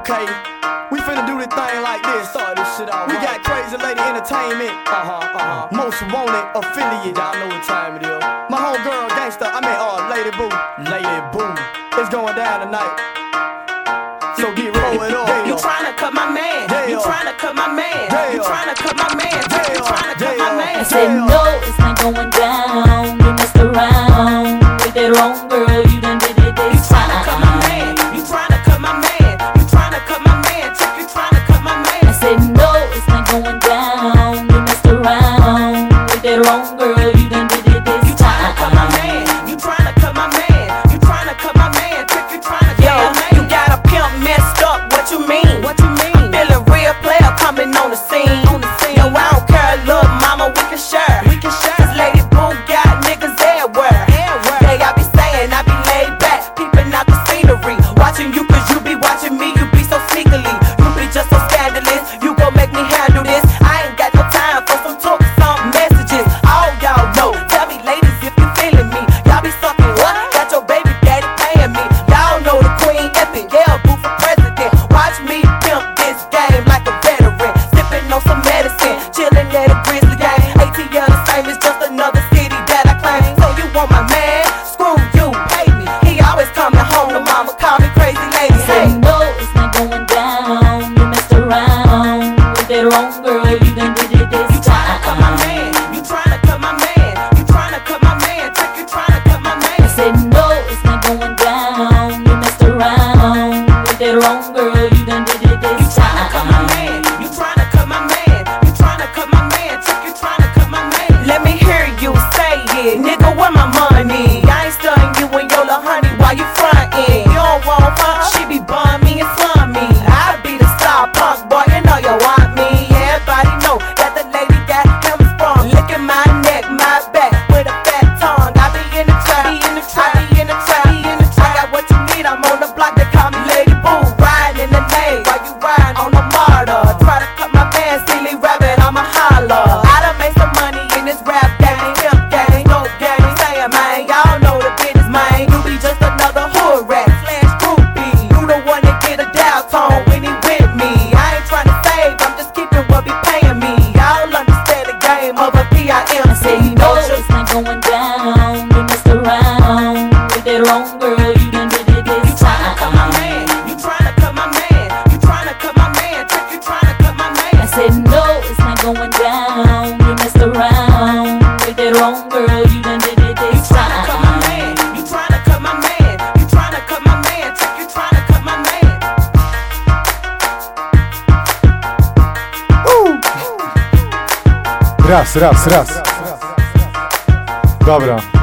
Okay, we finna do the thing like this. Start this shit off. We got Crazy Lady Entertainment. Uh huh, uh huh. Most wanted affiliate. Y'all know what time it is. My homegirl gangsta. I mean, uh, Lady Boo. Lady Boo. It's going down tonight. So get rolling up. You tryna cut my man. Yeah. You tryna cut my man. Yeah. You tryna cut my man. Yeah. You tryna cut my man. I said no. 정도요. want my man? Screw you, hate me. He always coming home to mama, call me crazy lady. Hey. wrong, girl. You done did it this time. You tryna cut my man. You tryna cut my man. Check You tryna cut my man. I said no, it's not going down. You messed around. with that wrong, girl. You done did it this time. You tryna cut my man. You tryna cut my man. You tryna cut my man. Check You tryna cut my man. Woo! Raz, raz, раз. Dobra.